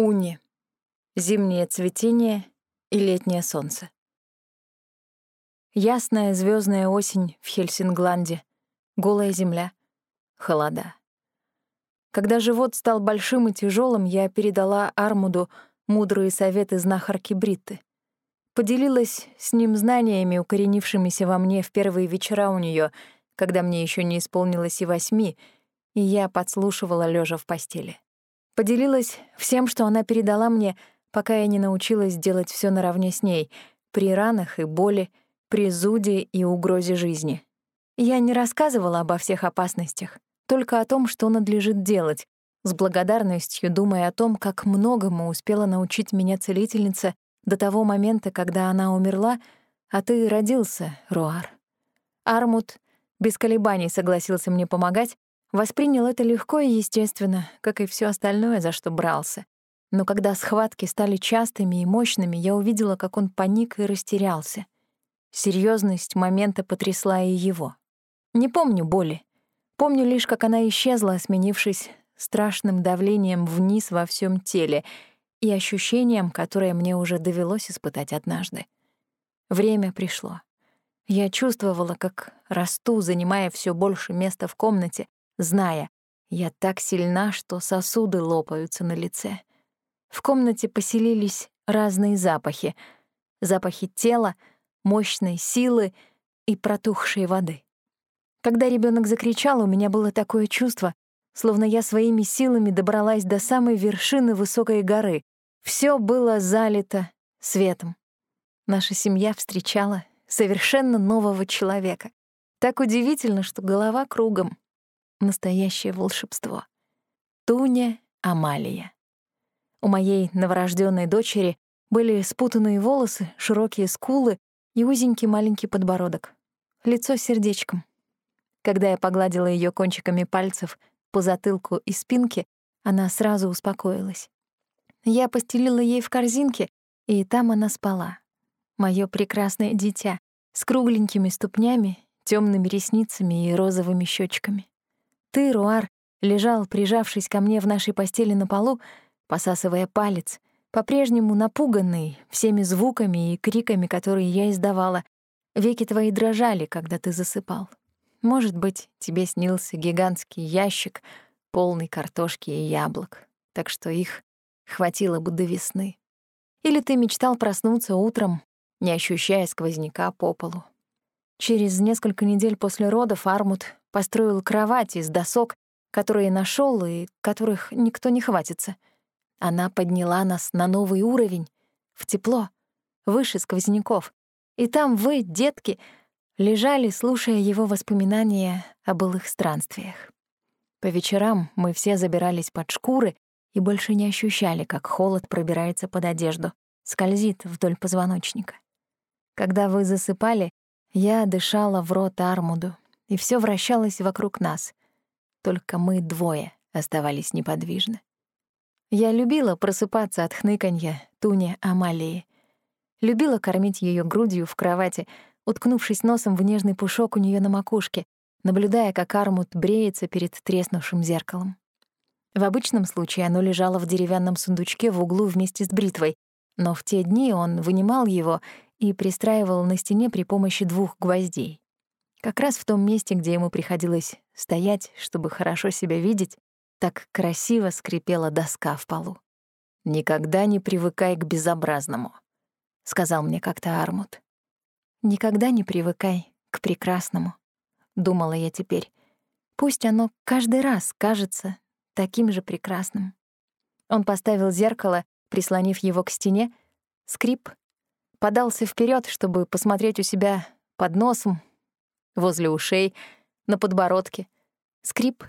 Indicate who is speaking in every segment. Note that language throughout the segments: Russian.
Speaker 1: Уни. Зимнее цветение и летнее солнце. Ясная звездная осень в Хельсингланде, голая земля, холода. Когда живот стал большим и тяжелым, я передала Армуду мудрые советы знахарки Бритты. Поделилась с ним знаниями, укоренившимися во мне в первые вечера у нее, когда мне еще не исполнилось и восьми, и я подслушивала лежа в постели. Поделилась всем, что она передала мне, пока я не научилась делать все наравне с ней, при ранах и боли, при зуде и угрозе жизни. Я не рассказывала обо всех опасностях, только о том, что надлежит делать, с благодарностью думая о том, как многому успела научить меня целительница до того момента, когда она умерла, а ты родился, Руар. Армут без колебаний согласился мне помогать, Воспринял это легко и естественно, как и все остальное, за что брался. Но когда схватки стали частыми и мощными, я увидела, как он паник и растерялся. Серьезность момента потрясла и его. Не помню боли. Помню лишь, как она исчезла, сменившись страшным давлением вниз во всем теле и ощущением, которое мне уже довелось испытать однажды. Время пришло. Я чувствовала, как расту, занимая все больше места в комнате, зная, я так сильна, что сосуды лопаются на лице. В комнате поселились разные запахи. Запахи тела, мощной силы и протухшей воды. Когда ребенок закричал, у меня было такое чувство, словно я своими силами добралась до самой вершины высокой горы. Все было залито светом. Наша семья встречала совершенно нового человека. Так удивительно, что голова кругом, настоящее волшебство. Туня Амалия. У моей новорожденной дочери были спутанные волосы, широкие скулы и узенький маленький подбородок. Лицо сердечком. Когда я погладила ее кончиками пальцев по затылку и спинке, она сразу успокоилась. Я постелила ей в корзинке, и там она спала. Моё прекрасное дитя с кругленькими ступнями, темными ресницами и розовыми щечками. Ты, Руар, лежал, прижавшись ко мне в нашей постели на полу, посасывая палец, по-прежнему напуганный всеми звуками и криками, которые я издавала. Веки твои дрожали, когда ты засыпал. Может быть, тебе снился гигантский ящик, полный картошки и яблок, так что их хватило бы до весны. Или ты мечтал проснуться утром, не ощущая сквозняка по полу. Через несколько недель после родов Армут построил кровать из досок, которые нашел и которых никто не хватится. Она подняла нас на новый уровень, в тепло, выше сквозняков. И там вы, детки, лежали, слушая его воспоминания о былых странствиях. По вечерам мы все забирались под шкуры и больше не ощущали, как холод пробирается под одежду, скользит вдоль позвоночника. Когда вы засыпали, я дышала в рот Армуду, и все вращалось вокруг нас. Только мы двое оставались неподвижны. Я любила просыпаться от хныканья Туни Амалии. Любила кормить ее грудью в кровати, уткнувшись носом в нежный пушок у нее на макушке, наблюдая, как Армут бреется перед треснувшим зеркалом. В обычном случае оно лежало в деревянном сундучке в углу вместе с бритвой, но в те дни он вынимал его и пристраивал на стене при помощи двух гвоздей. Как раз в том месте, где ему приходилось стоять, чтобы хорошо себя видеть, так красиво скрипела доска в полу. «Никогда не привыкай к безобразному», — сказал мне как-то Армут. «Никогда не привыкай к прекрасному», — думала я теперь. «Пусть оно каждый раз кажется таким же прекрасным». Он поставил зеркало, прислонив его к стене, скрип, подался вперед, чтобы посмотреть у себя под носом, возле ушей, на подбородке. Скрип.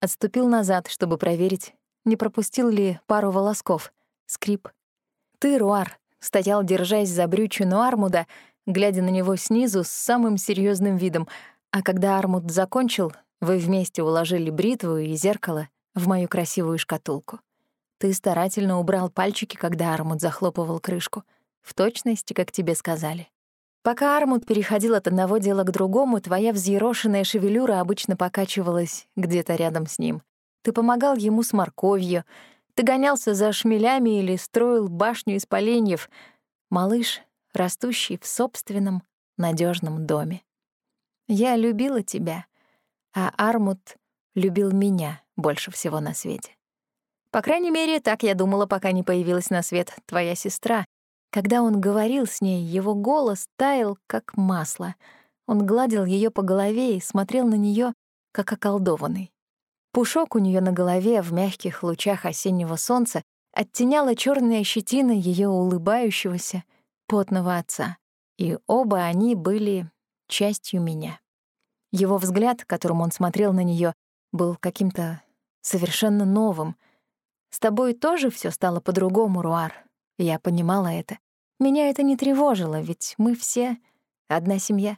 Speaker 1: Отступил назад, чтобы проверить, не пропустил ли пару волосков. Скрип. Ты, Руар, стоял, держась за брючину Армуда, глядя на него снизу с самым серьезным видом, а когда Армуд закончил, вы вместе уложили бритву и зеркало в мою красивую шкатулку. Ты старательно убрал пальчики, когда Армуд захлопывал крышку, в точности, как тебе сказали. Пока Армуд переходил от одного дела к другому, твоя взъерошенная шевелюра обычно покачивалась где-то рядом с ним. Ты помогал ему с морковью, Ты гонялся за шмелями или строил башню из поленьев. Малыш, растущий в собственном надежном доме. Я любила тебя, а Армут любил меня больше всего на свете. По крайней мере, так я думала, пока не появилась на свет твоя сестра. Когда он говорил с ней, его голос таял, как масло. Он гладил ее по голове и смотрел на нее, как околдованный. Пушок у нее на голове в мягких лучах осеннего солнца оттеняла черная щетина ее улыбающегося, потного отца. И оба они были частью меня. Его взгляд, которым он смотрел на нее, был каким-то совершенно новым — с тобой тоже все стало по-другому, Руар. Я понимала это. Меня это не тревожило, ведь мы все одна семья.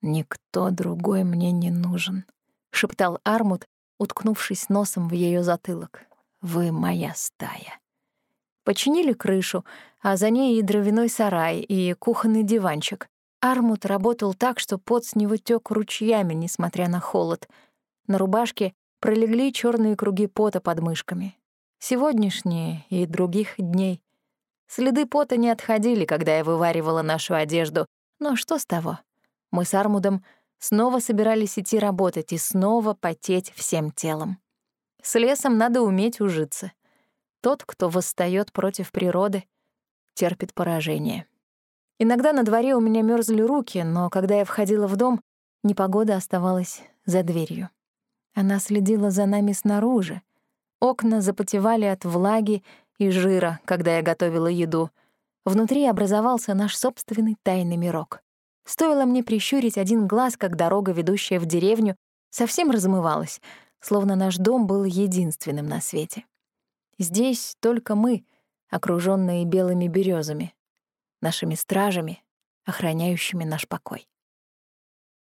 Speaker 1: Никто другой мне не нужен, шептал Армут, уткнувшись носом в ее затылок. Вы моя стая. Починили крышу, а за ней и дровяной сарай, и кухонный диванчик. Армут работал так, что пот с него тёк ручьями, несмотря на холод. На рубашке пролегли черные круги пота под мышками сегодняшние и других дней. Следы пота не отходили, когда я вываривала нашу одежду, но что с того? Мы с Армудом снова собирались идти работать и снова потеть всем телом. С лесом надо уметь ужиться. Тот, кто восстает против природы, терпит поражение. Иногда на дворе у меня мерзли руки, но когда я входила в дом, непогода оставалась за дверью. Она следила за нами снаружи, Окна запотевали от влаги и жира, когда я готовила еду. Внутри образовался наш собственный тайный мирок. Стоило мне прищурить один глаз, как дорога, ведущая в деревню, совсем размывалась, словно наш дом был единственным на свете. Здесь только мы, окружённые белыми березами, нашими стражами, охраняющими наш покой.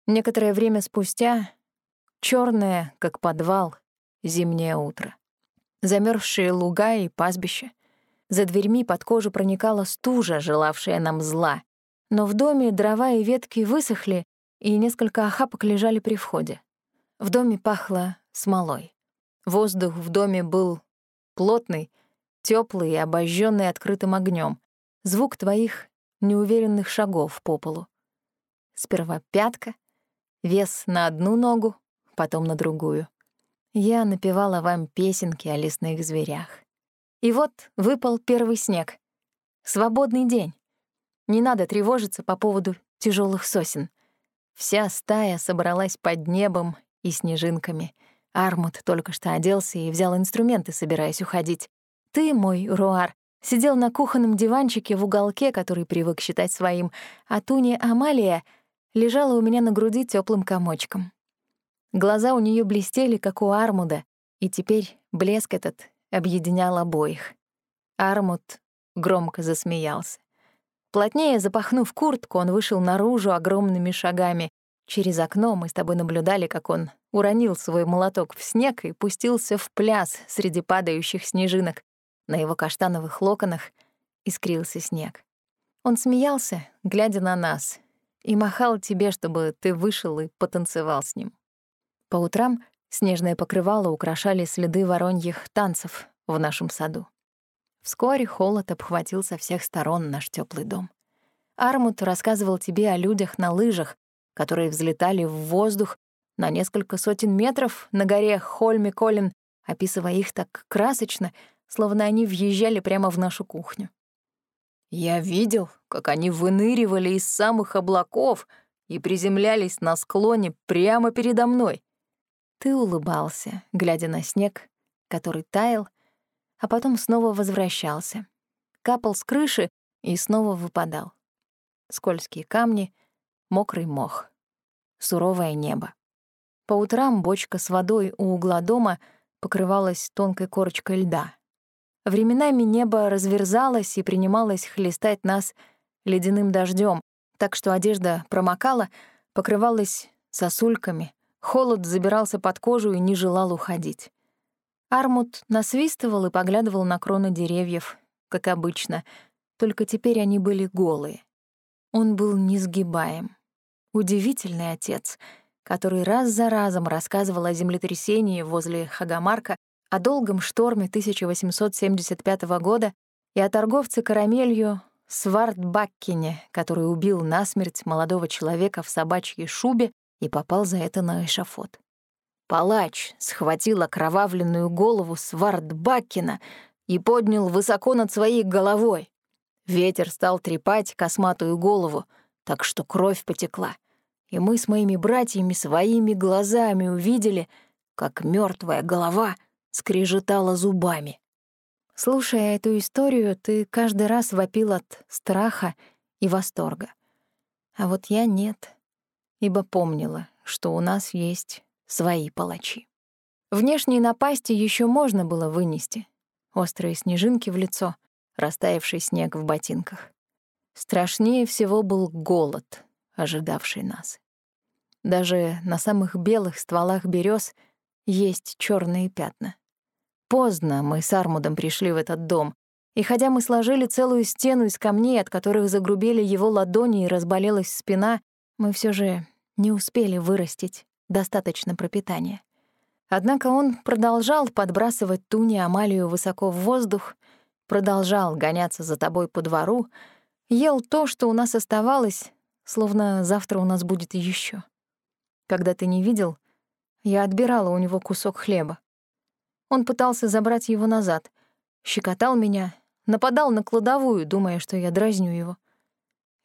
Speaker 1: Некоторое время спустя — черное, как подвал, зимнее утро замерзшие луга и пастбища. За дверьми под кожу проникала стужа, желавшая нам зла. Но в доме дрова и ветки высохли, и несколько охапок лежали при входе. В доме пахло смолой. Воздух в доме был плотный, теплый и обожженный открытым огнем. Звук твоих неуверенных шагов по полу. Сперва пятка, вес на одну ногу, потом на другую. Я напевала вам песенки о лесных зверях. И вот выпал первый снег. Свободный день. Не надо тревожиться по поводу тяжелых сосен. Вся стая собралась под небом и снежинками. Армут только что оделся и взял инструменты, собираясь уходить. Ты, мой Руар, сидел на кухонном диванчике в уголке, который привык считать своим, а Туни Амалия лежала у меня на груди теплым комочком. Глаза у нее блестели, как у Армуда, и теперь блеск этот объединял обоих. Армуд громко засмеялся. Плотнее запахнув куртку, он вышел наружу огромными шагами. Через окно мы с тобой наблюдали, как он уронил свой молоток в снег и пустился в пляс среди падающих снежинок. На его каштановых локонах искрился снег. Он смеялся, глядя на нас, и махал тебе, чтобы ты вышел и потанцевал с ним. По утрам снежное покрывало украшали следы вороньих танцев в нашем саду. Вскоре холод обхватил со всех сторон наш теплый дом. Армут рассказывал тебе о людях на лыжах, которые взлетали в воздух на несколько сотен метров на горе Хольми-Колин, описывая их так красочно, словно они въезжали прямо в нашу кухню. Я видел, как они выныривали из самых облаков и приземлялись на склоне прямо передо мной. Ты улыбался, глядя на снег, который таял, а потом снова возвращался. Капал с крыши и снова выпадал. Скользкие камни, мокрый мох, суровое небо. По утрам бочка с водой у угла дома покрывалась тонкой корочкой льда. Временами небо разверзалось и принималось хлестать нас ледяным дождем, так что одежда промокала, покрывалась сосульками, Холод забирался под кожу и не желал уходить. Армут насвистывал и поглядывал на кроны деревьев, как обычно, только теперь они были голые. Он был несгибаем. Удивительный отец, который раз за разом рассказывал о землетрясении возле Хагамарка, о долгом шторме 1875 года и о торговце карамелью Свардбаккине, который убил насмерть молодого человека в собачьей шубе и попал за это на эшафот. Палач схватил окровавленную голову Свардбаккина и поднял высоко над своей головой. Ветер стал трепать косматую голову, так что кровь потекла. И мы с моими братьями своими глазами увидели, как мертвая голова скрежетала зубами. Слушая эту историю, ты каждый раз вопил от страха и восторга. А вот я нет, ибо помнила, что у нас есть свои палачи. Внешние напасти еще можно было вынести. Острые снежинки в лицо, растаявший снег в ботинках. Страшнее всего был голод, ожидавший нас. Даже на самых белых стволах берез есть черные пятна. Поздно мы с Армудом пришли в этот дом, и хотя мы сложили целую стену из камней, от которых загрубели его ладони и разболелась спина, мы все же не успели вырастить достаточно пропитания. Однако он продолжал подбрасывать Туни Амалию высоко в воздух, продолжал гоняться за тобой по двору, ел то, что у нас оставалось, словно завтра у нас будет еще. Когда ты не видел, я отбирала у него кусок хлеба. Он пытался забрать его назад, щекотал меня, нападал на кладовую, думая, что я дразню его.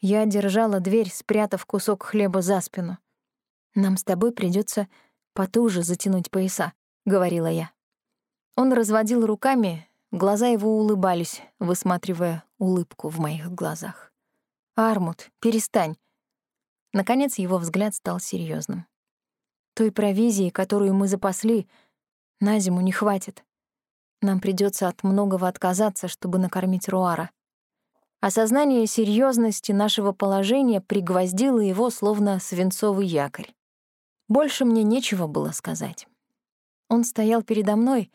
Speaker 1: Я держала дверь, спрятав кусок хлеба за спину. «Нам с тобой придется потуже затянуть пояса», — говорила я. Он разводил руками, глаза его улыбались, высматривая улыбку в моих глазах. «Армут, перестань». Наконец его взгляд стал серьезным. Той провизии, которую мы запасли, на зиму не хватит. Нам придется от многого отказаться, чтобы накормить Руара. Осознание серьезности нашего положения пригвоздило его словно свинцовый якорь. Больше мне нечего было сказать. Он стоял передо мной,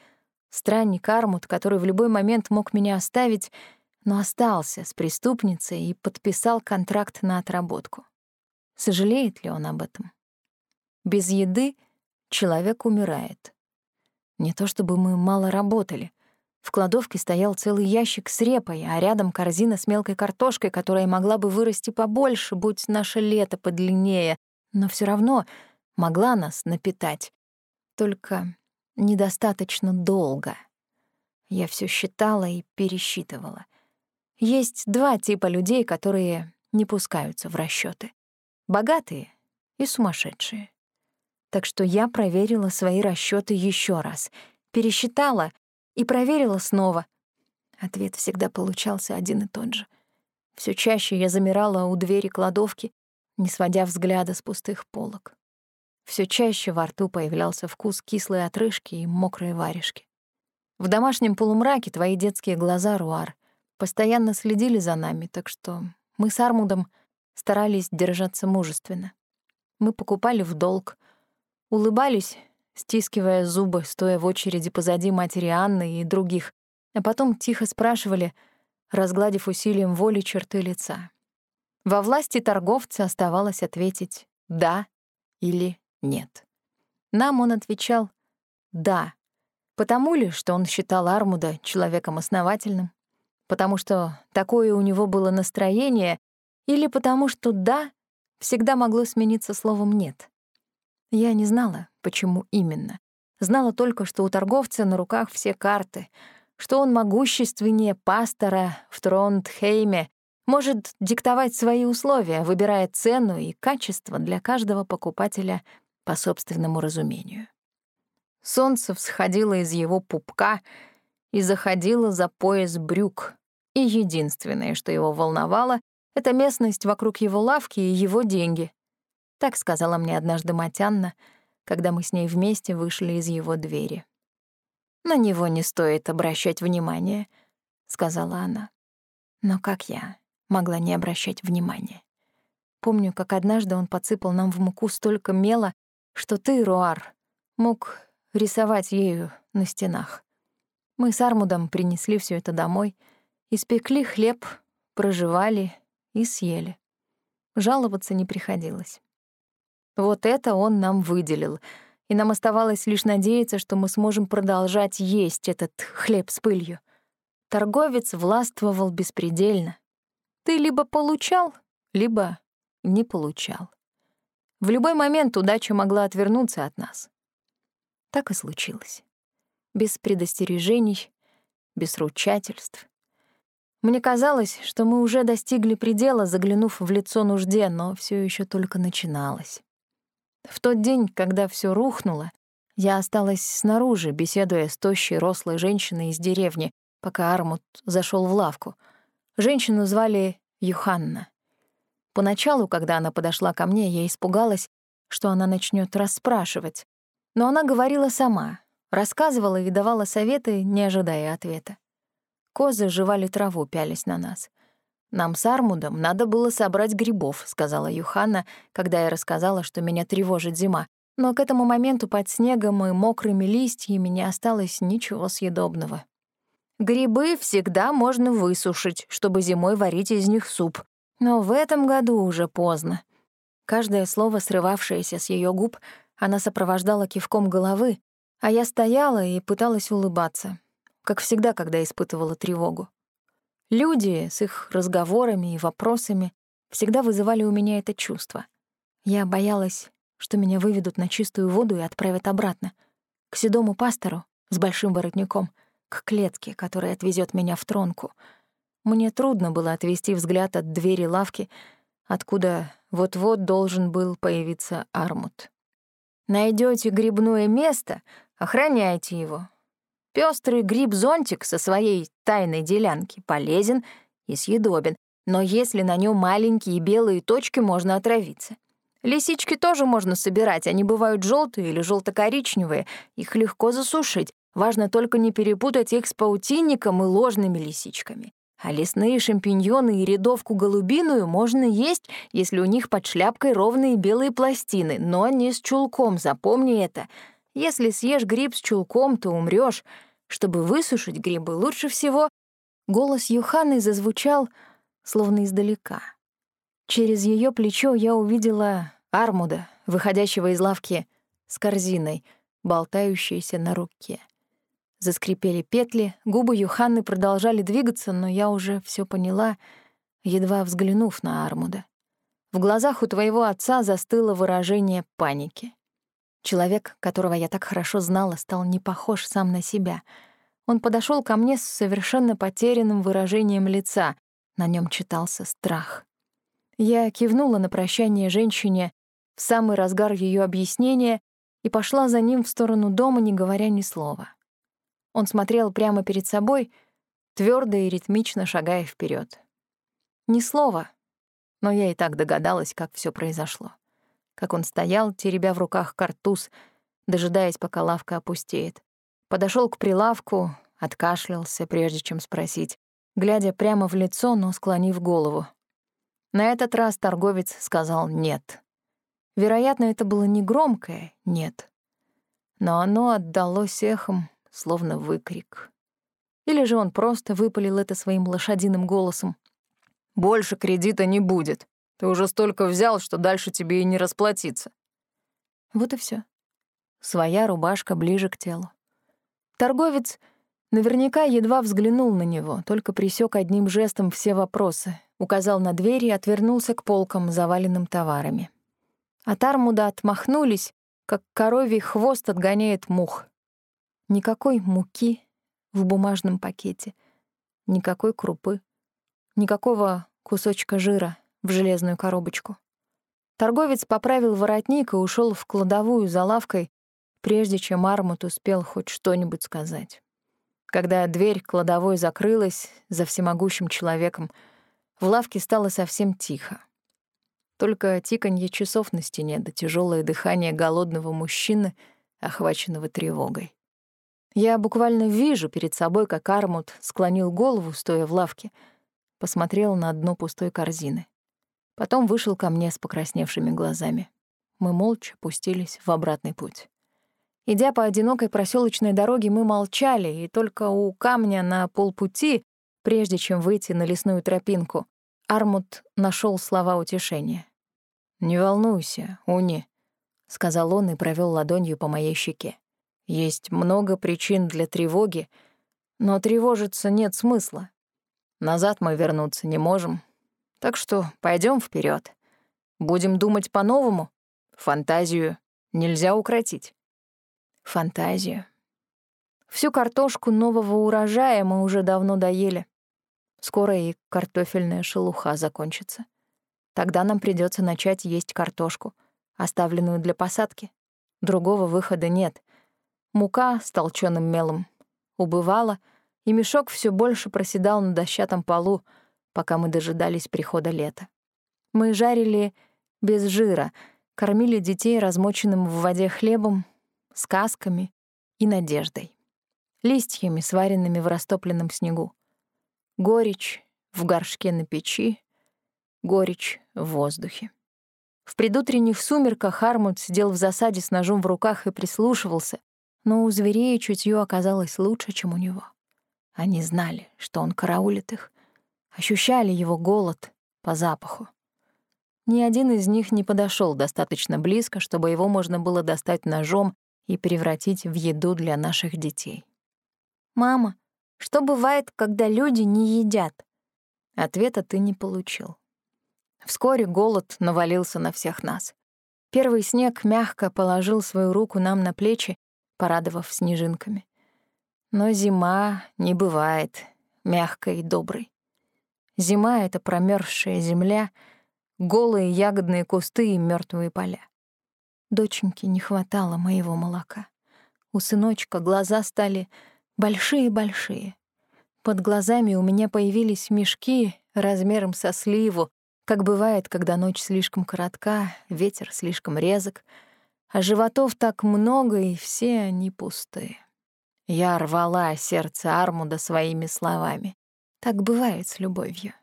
Speaker 1: странник Армут, который в любой момент мог меня оставить, но остался с преступницей и подписал контракт на отработку. Сожалеет ли он об этом? Без еды человек умирает. Не то чтобы мы мало работали. В кладовке стоял целый ящик с репой, а рядом корзина с мелкой картошкой, которая могла бы вырасти побольше, будь наше лето подлиннее, но все равно могла нас напитать. Только недостаточно долго. Я все считала и пересчитывала. Есть два типа людей, которые не пускаются в расчеты: Богатые и сумасшедшие. Так что я проверила свои расчеты еще раз, пересчитала и проверила снова. Ответ всегда получался один и тот же. Все чаще я замирала у двери кладовки, не сводя взгляда с пустых полок. Все чаще во рту появлялся вкус кислой отрыжки и мокрой варежки. В домашнем полумраке твои детские глаза, Руар, постоянно следили за нами, так что мы с Армудом старались держаться мужественно. Мы покупали в долг, улыбались, стискивая зубы, стоя в очереди позади матери Анны и других, а потом тихо спрашивали, разгладив усилием воли черты лица. Во власти торговца оставалось ответить «да» или «нет». Нам он отвечал «да», потому ли, что он считал Армуда человеком основательным, потому что такое у него было настроение, или потому что «да» всегда могло смениться словом «нет». Я не знала, почему именно. Знала только, что у торговца на руках все карты, что он могущественнее пастора в Тронтхейме, может диктовать свои условия, выбирая цену и качество для каждого покупателя по собственному разумению. Солнце всходило из его пупка и заходило за пояс брюк, и единственное, что его волновало, — это местность вокруг его лавки и его деньги, так сказала мне однажды Матянна, когда мы с ней вместе вышли из его двери. «На него не стоит обращать внимания», — сказала она. Но как я могла не обращать внимания? Помню, как однажды он подсыпал нам в муку столько мела, что ты, Руар, мог рисовать ею на стенах. Мы с Армудом принесли все это домой, испекли хлеб, проживали и съели. Жаловаться не приходилось. Вот это он нам выделил. и нам оставалось лишь надеяться, что мы сможем продолжать есть этот хлеб с пылью. Торговец властвовал беспредельно. Ты либо получал, либо не получал. В любой момент удача могла отвернуться от нас. Так и случилось. Без предостережений, без ручательств. Мне казалось, что мы уже достигли предела, заглянув в лицо нужде, но все еще только начиналось. В тот день, когда все рухнуло, я осталась снаружи, беседуя с тощей рослой женщиной из деревни, пока Армут зашел в лавку. Женщину звали Юханна. Поначалу, когда она подошла ко мне, я испугалась, что она начнет расспрашивать. Но она говорила сама, рассказывала и давала советы, не ожидая ответа. Козы жевали траву, пялись на нас. «Нам с Армудом надо было собрать грибов», — сказала Юханна, когда я рассказала, что меня тревожит зима. Но к этому моменту под снегом и мокрыми листьями не осталось ничего съедобного. «Грибы всегда можно высушить, чтобы зимой варить из них суп», но в этом году уже поздно. Каждое слово, срывавшееся с ее губ, она сопровождала кивком головы, а я стояла и пыталась улыбаться, как всегда, когда испытывала тревогу. Люди с их разговорами и вопросами всегда вызывали у меня это чувство. Я боялась, что меня выведут на чистую воду и отправят обратно, к седому пастору с большим воротником, к клетке, которая отвезет меня в тронку — мне трудно было отвести взгляд от двери лавки, откуда вот-вот должен был появиться Армут. Найдете грибное место, охраняйте его. Пестрый гриб-зонтик со своей тайной делянки полезен и съедобен, но если на нем маленькие белые точки, можно отравиться. Лисички тоже можно собирать, они бывают желтые или желто коричневые их легко засушить. Важно только не перепутать их с паутинником и ложными лисичками. А лесные шампиньоны и рядовку голубиную можно есть, если у них под шляпкой ровные белые пластины, но не с чулком, запомни это. Если съешь гриб с чулком, то умрёшь. Чтобы высушить грибы, лучше всего... Голос Юханы зазвучал, словно издалека. Через её плечо я увидела Армуда, выходящего из лавки с корзиной, болтающейся на руке. Заскрипели петли, губы Юханны продолжали двигаться, но я уже все поняла, едва взглянув на Армуда. В глазах у твоего отца застыло выражение паники. Человек, которого я так хорошо знала, стал не похож сам на себя. Он подошел ко мне с совершенно потерянным выражением лица. На нем читался страх. Я кивнула на прощание женщине в самый разгар ее объяснения и пошла за ним в сторону дома, не говоря ни слова. Он смотрел прямо перед собой, твердо и ритмично шагая вперед. Ни слова, но я и так догадалась, как все произошло. Как он стоял, теребя в руках картуз, дожидаясь, пока лавка опустеет. Подошел к прилавку, откашлялся, прежде чем спросить, глядя прямо в лицо, но склонив голову. На этот раз торговец сказал «нет». Вероятно, это было не громкое «нет», но оно отдалось эхом словно выкрик. Или же он просто выпалил это своим лошадиным голосом. «Больше кредита не будет. Ты уже столько взял, что дальше тебе и не расплатиться». Вот и все. Своя рубашка ближе к телу. Торговец наверняка едва взглянул на него, только присек одним жестом все вопросы, указал на дверь и отвернулся к полкам, заваленным товарами. От Армуда отмахнулись, как коровий хвост отгоняет мух. Никакой муки в бумажном пакете, никакой крупы, никакого кусочка жира в железную коробочку. Торговец поправил воротник и ушел в кладовую за лавкой, прежде чем Армут успел хоть что-нибудь сказать. Когда дверь кладовой закрылась за всемогущим человеком, в лавке стало совсем тихо. Только тиканье часов на стене да тяжелое дыхание голодного мужчины, охваченного тревогой. Я буквально вижу перед собой, как Армут склонил голову, стоя в лавке, посмотрел на дно пустой корзины. Потом вышел ко мне с покрасневшими глазами. Мы молча пустились в обратный путь. Идя по одинокой проселочной дороге, мы молчали, и только у камня на полпути, прежде чем выйти на лесную тропинку, Армут нашел слова утешения. «Не волнуйся, Уни. — сказал он и провел ладонью по моей щеке. «Есть много причин для тревоги, но тревожиться нет смысла. Назад мы вернуться не можем. Так что пойдем вперед. Будем думать по-новому. Фантазию нельзя укротить». Фантазию. Всю картошку нового урожая мы уже давно доели. Скоро и картофельная шелуха закончится. Тогда нам придется начать есть картошку — оставленную для посадки. Другого выхода нет. Мука с толчёным мелом убывала, и мешок все больше проседал на дощатом полу, пока мы дожидались прихода лета. Мы жарили без жира, кормили детей размоченным в воде хлебом, сказками и надеждой. Листьями, сваренными в растопленном снегу. Горечь в горшке на печи, горечь в воздухе. В предутренних сумерках Армунд сидел в засаде с ножом в руках и прислушивался, но у зверей чутье оказалось лучше, чем у него. Они знали, что он караулит их, ощущали его голод по запаху. Ни один из них не подошел достаточно близко, чтобы его можно было достать ножом и превратить в еду для наших детей. «Мама, что бывает, когда люди не едят?» Ответа ты не получил. Вскоре голод навалился на всех нас. Первый снег мягко положил свою руку нам на плечи, порадовав снежинками. Но зима не бывает мягкой и доброй. Зима — это промерзшая земля, голые ягодные кусты и мертвые поля. Доченьке не хватало моего молока. У сыночка глаза стали большие-большие. Под глазами у меня появились мешки размером со сливу, как бывает, когда ночь слишком коротка, ветер слишком резок, а животов так много, и все они пустые. Я рвала сердце Армуда своими словами. Так бывает с любовью.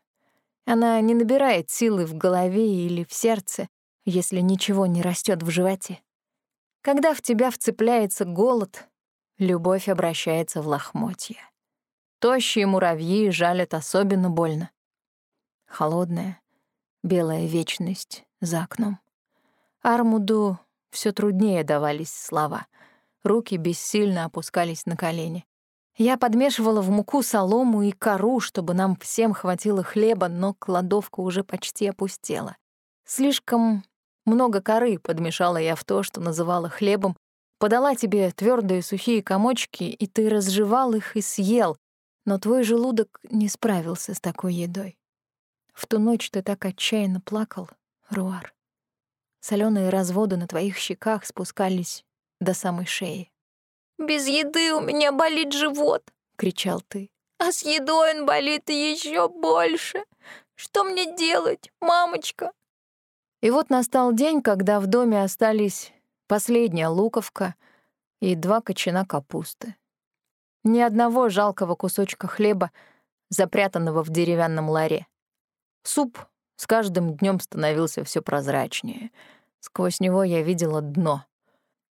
Speaker 1: Она не набирает силы в голове или в сердце, если ничего не растет в животе. Когда в тебя вцепляется голод, любовь обращается в лохмотья. Тощие муравьи жалят особенно больно. Холодная, белая вечность за окном. Армуду все труднее давались слова. Руки бессильно опускались на колени. Я подмешивала в муку солому и кору, чтобы нам всем хватило хлеба, но кладовка уже почти опустела. Слишком много коры подмешала я в то, что называла хлебом, подала тебе твердые сухие комочки, и ты разжевал их и съел, но твой желудок не справился с такой едой. В ту ночь ты так отчаянно плакал, Руар. Соленые разводы на твоих щеках спускались до самой шеи.
Speaker 2: «Без еды у меня болит живот!»
Speaker 1: — кричал ты.
Speaker 2: «А с едой он болит еще больше! Что мне делать, мамочка?»
Speaker 1: И вот настал день, когда в доме остались последняя луковка и два кочана капусты. Ни одного жалкого кусочка хлеба, запрятанного в деревянном ларе. Суп с каждым днем становился все прозрачнее. Сквозь него я видела дно.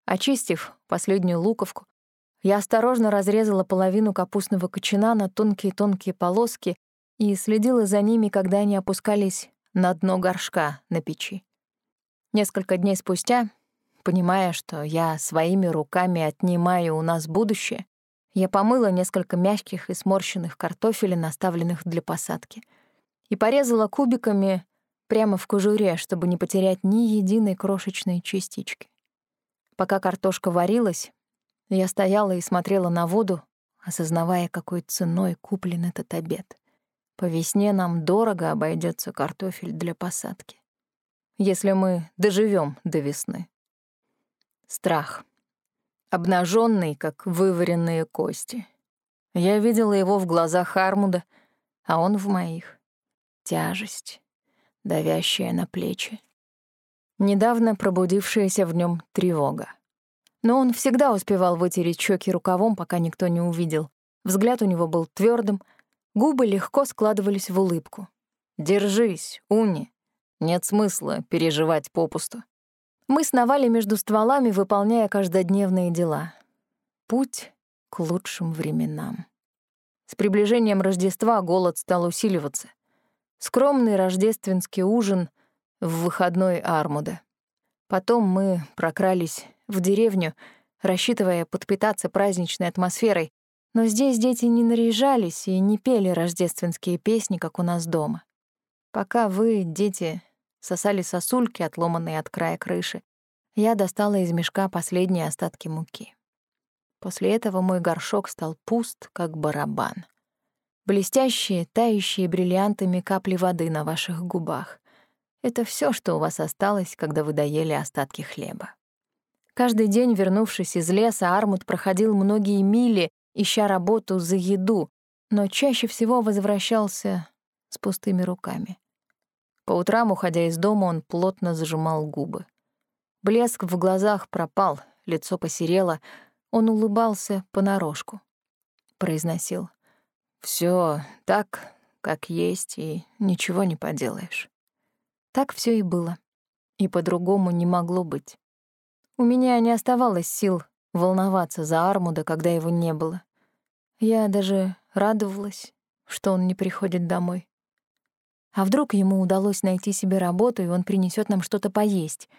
Speaker 1: Очистив последнюю луковку, я осторожно разрезала половину капустного кочана на тонкие-тонкие полоски и следила за ними, когда они опускались на дно горшка на печи. Несколько дней спустя, понимая, что я своими руками отнимаю у нас будущее, я помыла несколько мягких и сморщенных картофелин, оставленных для посадки — и порезала кубиками прямо в кожуре, чтобы не потерять ни единой крошечной частички. Пока картошка варилась, я стояла и смотрела на воду, осознавая, какой ценой куплен этот обед. По весне нам дорого обойдется картофель для посадки. Если мы доживем до весны. Страх. Обнаженный, как вываренные кости. Я видела его в глазах Армуда, а он в моих тяжесть, давящая на плечи. Недавно пробудившаяся в нем тревога. Но он всегда успевал вытереть щеки рукавом, пока никто не увидел. Взгляд у него был твердым, губы легко складывались в улыбку. «Держись, Уни. Нет смысла переживать попусту». Мы сновали между стволами, выполняя каждодневные дела. Путь к лучшим временам. С приближением Рождества голод стал усиливаться. Скромный рождественский ужин в выходной Армуда. Потом мы прокрались в деревню, рассчитывая подпитаться праздничной атмосферой, но здесь дети не наряжались и не пели рождественские песни, как у нас дома. Пока вы, дети, сосали сосульки, отломанные от края крыши, я достала из мешка последние остатки муки. После этого мой горшок стал пуст, как барабан. Блестящие, тающие бриллиантами капли воды на ваших губах. Это все, что у вас осталось, когда вы доели остатки хлеба. Каждый день, вернувшись из леса, Армут проходил многие мили, ища работу за еду, но чаще всего возвращался с пустыми руками. По утрам, уходя из дома, он плотно зажимал губы. Блеск в глазах пропал, лицо посерело, он улыбался понарошку. Произносил. Все так, как есть, и ничего не поделаешь». Так все и было. И по-другому не могло быть. У меня не оставалось сил волноваться за Армуда, когда его не было. Я даже радовалась, что он не приходит домой. А вдруг ему удалось найти себе работу, и он принесет нам что-то поесть?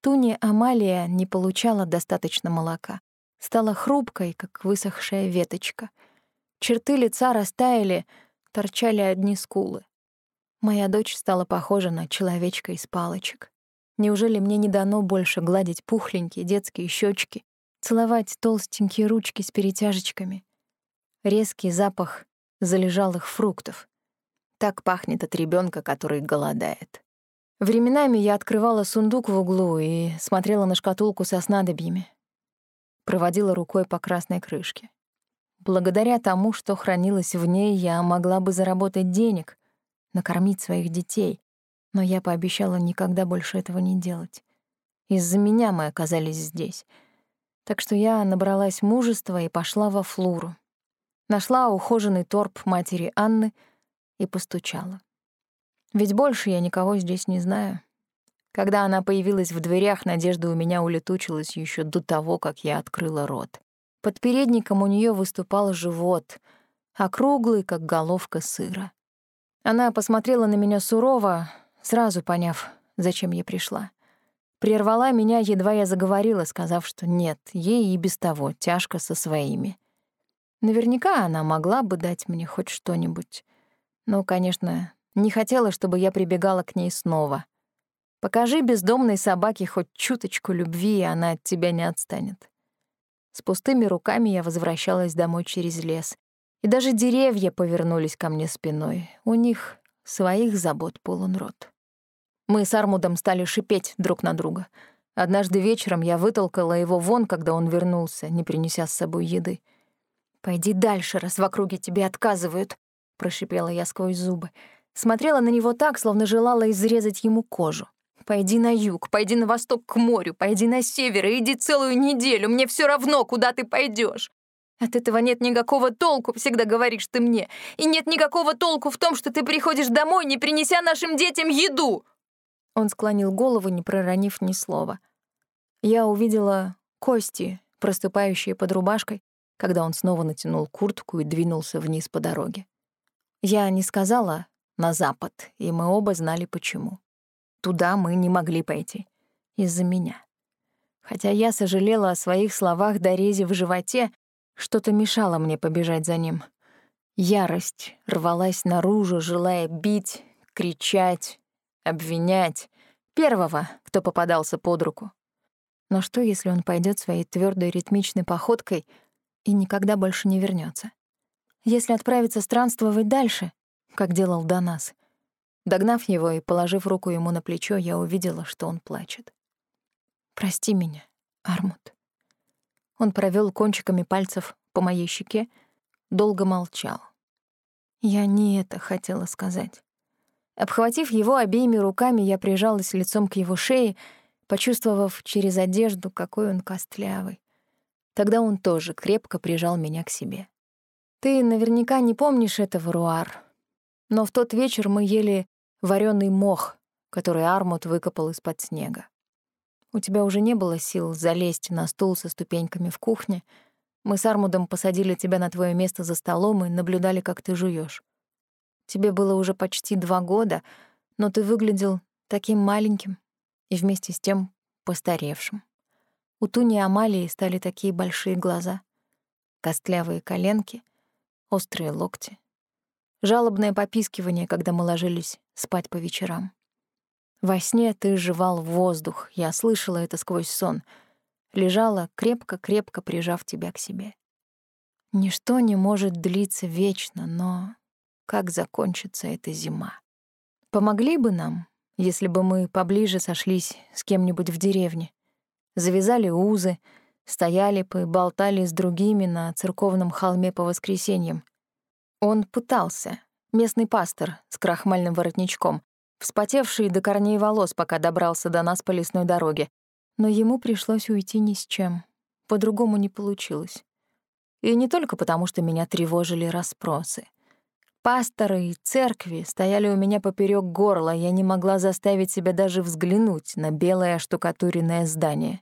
Speaker 1: Туни Амалия не получала достаточно молока. Стала хрупкой, как высохшая веточка. Черты лица растаяли, торчали одни скулы. Моя дочь стала похожа на человечка из палочек. Неужели мне не дано больше гладить пухленькие детские щечки, целовать толстенькие ручки с перетяжечками? Резкий запах залежалых фруктов. Так пахнет от ребенка, который голодает. Временами я открывала сундук в углу и смотрела на шкатулку со снадобьями. Проводила рукой по красной крышке. Благодаря тому, что хранилось в ней, я могла бы заработать денег, накормить своих детей, но я пообещала никогда больше этого не делать. Из-за меня мы оказались здесь. Так что я набралась мужества и пошла во флуру. Нашла ухоженный торп матери Анны и постучала. Ведь больше я никого здесь не знаю. Когда она появилась в дверях, надежда у меня улетучилась еще до того, как я открыла рот. Под передником у нее выступал живот, округлый, как головка сыра. Она посмотрела на меня сурово, сразу поняв, зачем я пришла. Прервала меня, едва я заговорила, сказав, что нет, ей и без того тяжко со своими. Наверняка она могла бы дать мне хоть что-нибудь. Но, конечно, не хотела, чтобы я прибегала к ней снова. Покажи бездомной собаке хоть чуточку любви, и она от тебя не отстанет. С пустыми руками я возвращалась домой через лес. И даже деревья повернулись ко мне спиной. У них своих забот полон рот. Мы с Армудом стали шипеть друг на друга. Однажды вечером я вытолкала его вон, когда он вернулся, не принеся с собой еды. «Пойди дальше, раз в округе тебе отказывают», — прошипела я сквозь зубы. Смотрела на него так, словно желала изрезать ему кожу. «Пойди на юг, пойди на восток к морю, пойди на север и иди целую неделю, мне все равно, куда ты пойдешь. От этого нет никакого толку, всегда говоришь ты мне. И нет никакого толку в том, что ты приходишь домой, не принеся нашим детям еду!» Он склонил голову, не проронив ни слова. Я увидела кости, проступающие под рубашкой, когда он снова натянул куртку и двинулся вниз по дороге. Я не сказала на запад, и мы оба знали почему. Туда мы не могли пойти. Из-за меня. Хотя я сожалела о своих словах до рези в животе, что-то мешало мне побежать за ним. Ярость рвалась наружу, желая бить, кричать, обвинять первого, кто попадался под руку. Но что, если он пойдет своей твердой ритмичной походкой и никогда больше не вернется? Если отправиться странствовать дальше, как делал до нас. Догнав его и положив руку ему на плечо, я увидела, что он плачет. «Прости меня, Армут». Он провел кончиками пальцев по моей щеке, долго молчал. Я не это хотела сказать. Обхватив его обеими руками, я прижалась лицом к его шее, почувствовав через одежду, какой он костлявый. Тогда он тоже крепко прижал меня к себе. «Ты наверняка не помнишь этого, Руар, но в тот вечер мы ели вареный мох, который Армут выкопал из-под снега. У тебя уже не было сил залезть на стул со ступеньками в кухне. Мы с Армудом посадили тебя на твое место за столом и наблюдали, как ты жуешь. Тебе было уже почти два года, но ты выглядел таким маленьким и вместе с тем постаревшим. У Туни Амалии стали такие большие глаза, костлявые коленки, острые локти, жалобное попискивание, когда мы ложились спать по вечерам. Во сне ты жевал воздух, я слышала это сквозь сон, лежала крепко-крепко прижав тебя к себе. Ничто не может длиться вечно, но как закончится эта зима? Помогли бы нам, если бы мы поближе сошлись с кем-нибудь в деревне, завязали узы, стояли бы, болтали с другими на церковном холме по воскресеньям. Он пытался, местный пастор с крахмальным воротничком, вспотевший до корней волос, пока добрался до нас по лесной дороге. Но ему пришлось уйти ни с чем. По-другому не получилось. И не только потому, что меня тревожили расспросы. Пасторы и церкви стояли у меня поперек горла, я не могла заставить себя даже взглянуть на белое штукатуренное здание.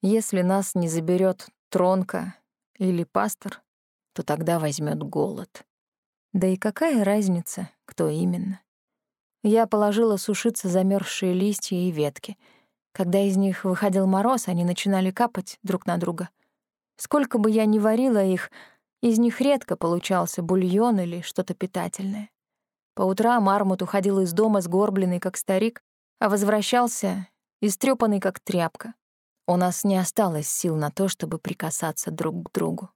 Speaker 1: Если нас не заберет тронка или пастор, то тогда возьмет голод. Да и какая разница, кто именно? Я положила сушиться замерзшие листья и ветки. Когда из них выходил мороз, они начинали капать друг на друга. Сколько бы я ни варила их, из них редко получался бульон или что-то питательное. По утрам Армут уходил из дома сгорбленный, как старик, а возвращался истрепанный, как тряпка. У нас не осталось сил на то, чтобы прикасаться друг к другу.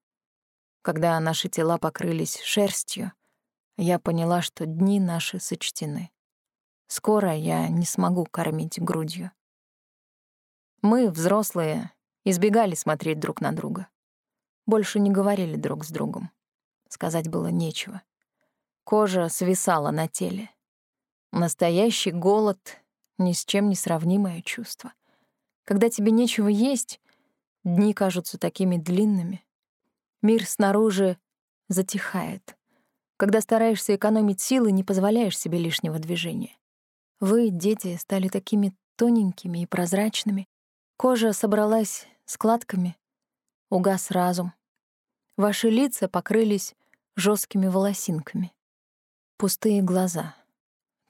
Speaker 1: Когда наши тела покрылись шерстью, я поняла, что дни наши сочтены. Скоро я не смогу кормить грудью. Мы, взрослые, избегали смотреть друг на друга. Больше не говорили друг с другом. Сказать было нечего. Кожа свисала на теле. Настоящий голод — ни с чем не сравнимое чувство. Когда тебе нечего есть, дни кажутся такими длинными. Мир снаружи затихает. Когда стараешься экономить силы, не позволяешь себе лишнего движения. Вы, дети, стали такими тоненькими и прозрачными. Кожа собралась складками, угас разум. Ваши лица покрылись жесткими волосинками. Пустые глаза.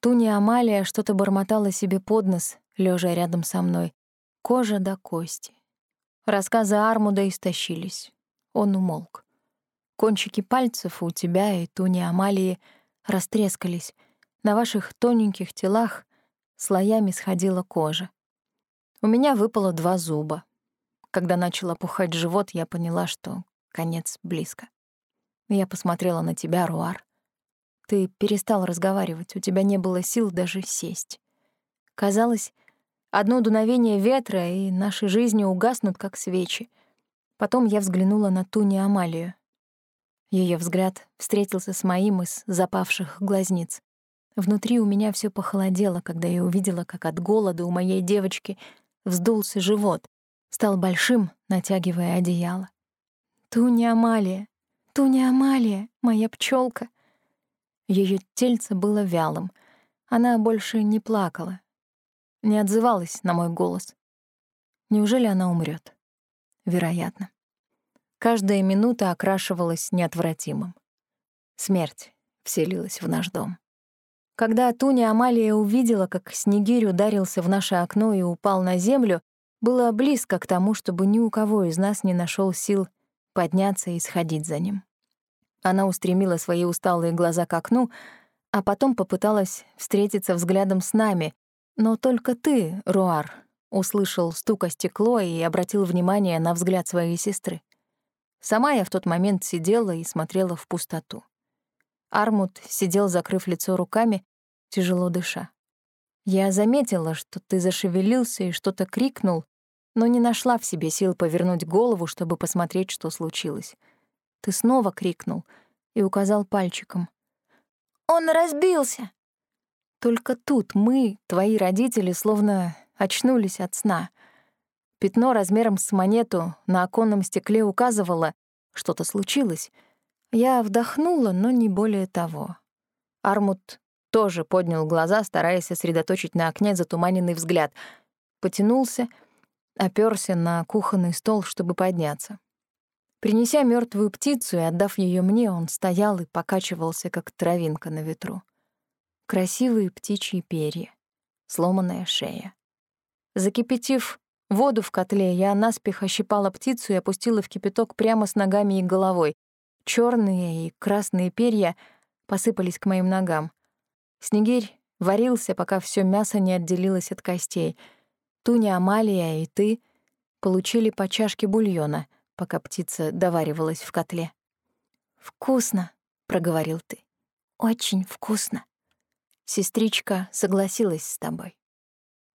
Speaker 1: Туни Амалия что-то бормотала себе под нос, лежа рядом со мной, Кожа до кости. Рассказы Армуда истощились. Он умолк. Кончики пальцев у тебя и Туни Амалии растрескались. На ваших тоненьких телах слоями сходила кожа. У меня выпало два зуба. Когда начал опухать живот, я поняла, что конец близко. Я посмотрела на тебя, Руар. Ты перестал разговаривать, у тебя не было сил даже сесть. Казалось, Одно дуновение ветра, и наши жизни угаснут, как свечи. Потом я взглянула на Туни Амалию. Ее взгляд встретился с моим из запавших глазниц. Внутри у меня все похолодело, когда я увидела, как от голода у моей девочки вздулся живот, стал большим, натягивая одеяло. «Туня Амалия! Туня Амалия! Моя пчелка. Ее тельце было вялым. Она больше не плакала, не отзывалась на мой голос. Неужели она умрет? Вероятно. Каждая минута окрашивалась неотвратимым. Смерть вселилась в наш дом. Когда Туня Амалия увидела, как Снегирь ударился в наше окно и упал на землю, было близко к тому, чтобы ни у кого из нас не нашел сил подняться и сходить за ним. Она устремила свои усталые глаза к окну, а потом попыталась встретиться взглядом с нами, но только ты, Руар, услышал стук о стекло и обратил внимание на взгляд своей сестры. Сама я в тот момент сидела и смотрела в пустоту. Армут сидел, закрыв лицо руками, тяжело дыша. Я заметила, что ты зашевелился и что-то крикнул, но не нашла в себе сил повернуть голову, чтобы посмотреть, что случилось. Ты снова крикнул и указал пальчиком. «Он разбился!» Только тут мы, твои родители, словно очнулись от сна. Пятно размером с монету на оконном стекле указывало, что-то случилось. Я вдохнула, но не более того. Армут тоже поднял глаза, стараясь сосредоточить на окне затуманенный взгляд. Потянулся, оперся на кухонный стол, чтобы подняться. Принеся мертвую птицу и отдав ее мне, он стоял и покачивался, как травинка на ветру красивые птичьи перья, сломанная шея. Закипятив Воду в котле я наспех ощипала птицу и опустила в кипяток прямо с ногами и головой. Черные и красные перья посыпались к моим ногам. Снегирь варился, пока все мясо не отделилось от костей. Туня Амалия и ты получили по чашке бульона, пока птица доваривалась в котле. «Вкусно», — проговорил ты. «Очень вкусно». Сестричка согласилась с тобой.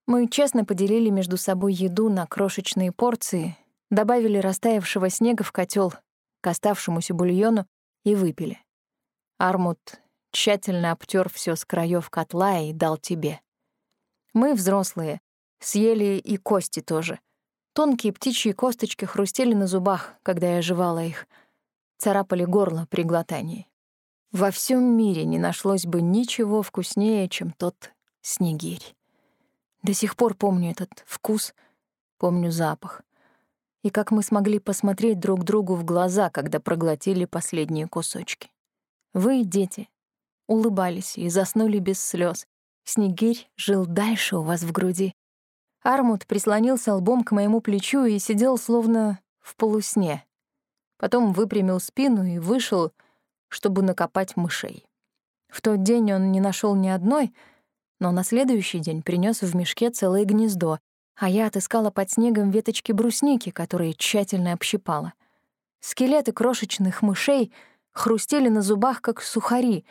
Speaker 1: Мы честно поделили между собой еду на крошечные порции, добавили растаявшего снега в котел к оставшемуся бульону и выпили. Армут тщательно обтер все с краев котла и дал тебе. Мы, взрослые, съели и кости тоже. Тонкие птичьи косточки хрустели на зубах, когда я жевала их, царапали горло при глотании. Во всем мире не нашлось бы ничего вкуснее, чем тот снегирь. До сих пор помню этот вкус, помню запах. И как мы смогли посмотреть друг другу в глаза, когда проглотили последние кусочки. Вы, дети, улыбались и заснули без слез. Снегирь жил дальше у вас в груди. Армут прислонился лбом к моему плечу и сидел словно в полусне. Потом выпрямил спину и вышел, чтобы накопать мышей. В тот день он не нашел ни одной — но на следующий день принес в мешке целое гнездо, а я отыскала под снегом веточки брусники, которые тщательно общипала. Скелеты крошечных мышей хрустели на зубах, как сухари,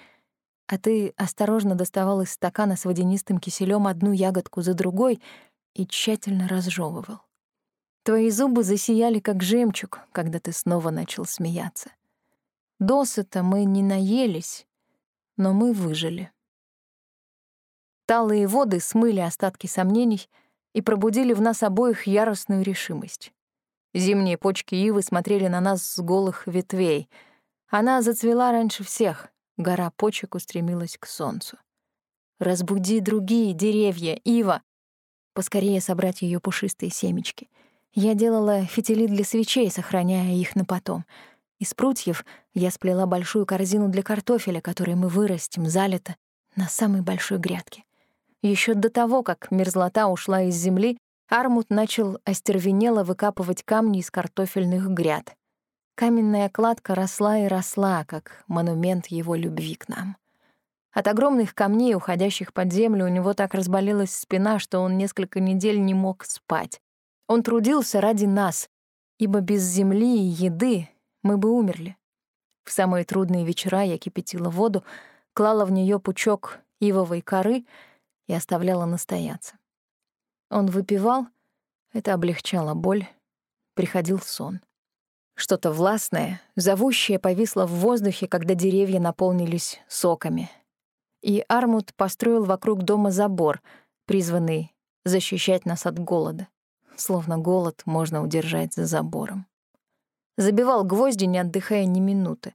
Speaker 1: а ты осторожно доставал из стакана с водянистым киселем одну ягодку за другой и тщательно разжевывал. Твои зубы засияли, как жемчуг, когда ты снова начал смеяться. Досыта мы не наелись, но мы выжили. Талые воды смыли остатки сомнений и пробудили в нас обоих яростную решимость. Зимние почки ивы смотрели на нас с голых ветвей. Она зацвела раньше всех, гора почек устремилась к солнцу. «Разбуди другие деревья, ива!» Поскорее собрать ее пушистые семечки. Я делала фитили для свечей, сохраняя их на потом. Из прутьев я сплела большую корзину для картофеля, который мы вырастим залито на самой большой грядке. Еще до того, как мерзлота ушла из земли, Армут начал остервенело выкапывать камни из картофельных гряд. Каменная кладка росла и росла, как монумент его любви к нам. От огромных камней, уходящих под землю, у него так разболелась спина, что он несколько недель не мог спать. Он трудился ради нас, ибо без земли и еды мы бы умерли. В самые трудные вечера я кипятила воду, клала в нее пучок ивовой коры — и оставляла настояться. Он выпивал, это облегчало боль, приходил сон. Что-то властное, зовущее повисло в воздухе, когда деревья наполнились соками. И Армут построил вокруг дома забор, призванный защищать нас от голода. Словно голод можно удержать за забором. Забивал гвозди, не отдыхая ни минуты.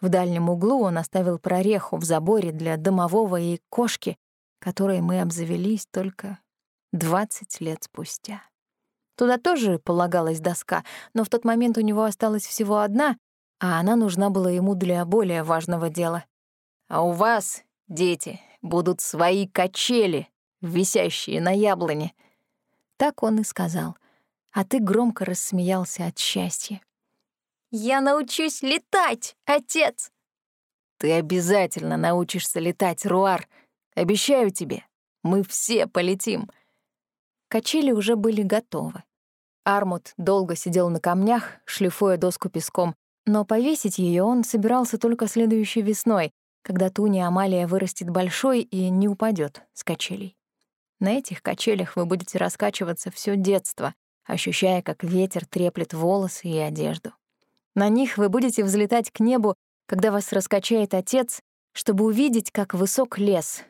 Speaker 1: В дальнем углу он оставил прореху в заборе для домового и кошки, которой мы обзавелись только 20 лет спустя. Туда тоже полагалась доска, но в тот момент у него осталась всего одна, а она нужна была ему для более важного дела. «А у вас, дети, будут свои качели, висящие на яблоне». Так он и сказал, а ты громко рассмеялся от счастья.
Speaker 2: «Я научусь летать, отец!»
Speaker 1: «Ты обязательно научишься летать, Руар!» Обещаю тебе, мы все полетим». Качели уже были готовы. Армут долго сидел на камнях, шлифуя доску песком, но повесить ее он собирался только следующей весной, когда Туни Амалия вырастет большой и не упадет с качелей. На этих качелях вы будете раскачиваться все детство, ощущая, как ветер треплет волосы и одежду. На них вы будете взлетать к небу, когда вас раскачает отец, чтобы увидеть, как высок лес,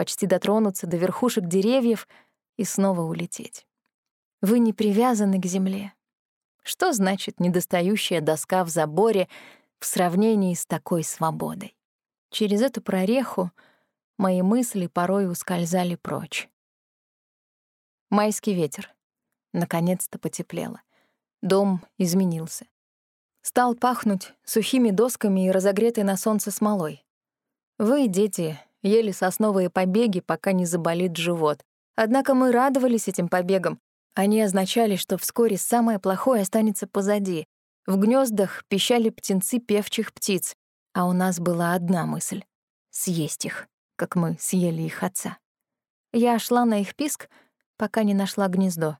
Speaker 1: почти дотронуться до верхушек деревьев и снова улететь. Вы не привязаны к земле. Что значит недостающая доска в заборе в сравнении с такой свободой? Через эту прореху мои мысли порой ускользали прочь. Майский ветер. Наконец-то потеплело. Дом изменился. Стал пахнуть сухими досками и разогретой на солнце смолой. Вы, дети, ели сосновые побеги, пока не заболит живот. Однако мы радовались этим побегам, Они означали, что вскоре самое плохое останется позади. В гнездах пищали птенцы певчих птиц, а у нас была одна мысль — съесть их, как мы съели их отца. Я шла на их писк, пока не нашла гнездо.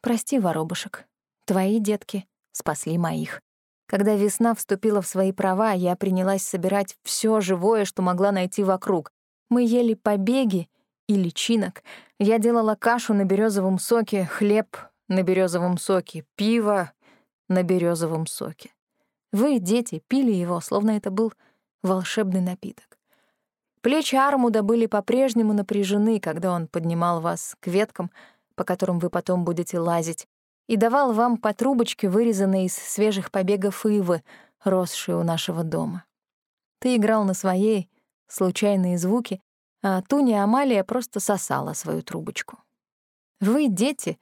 Speaker 1: Прости, воробушек, твои детки спасли моих. Когда весна вступила в свои права, я принялась собирать все живое, что могла найти вокруг. Мы ели побеги и личинок. Я делала кашу на березовом соке, хлеб на березовом соке, пиво на березовом соке. Вы, дети, пили его, словно это был волшебный напиток. Плечи Армуда были по-прежнему напряжены, когда он поднимал вас к веткам, по которым вы потом будете лазить, и давал вам по трубочке, вырезанной из свежих побегов ивы, росшей у нашего дома. Ты играл на своей, случайные звуки, а Туня Амалия просто сосала свою трубочку. Вы, дети,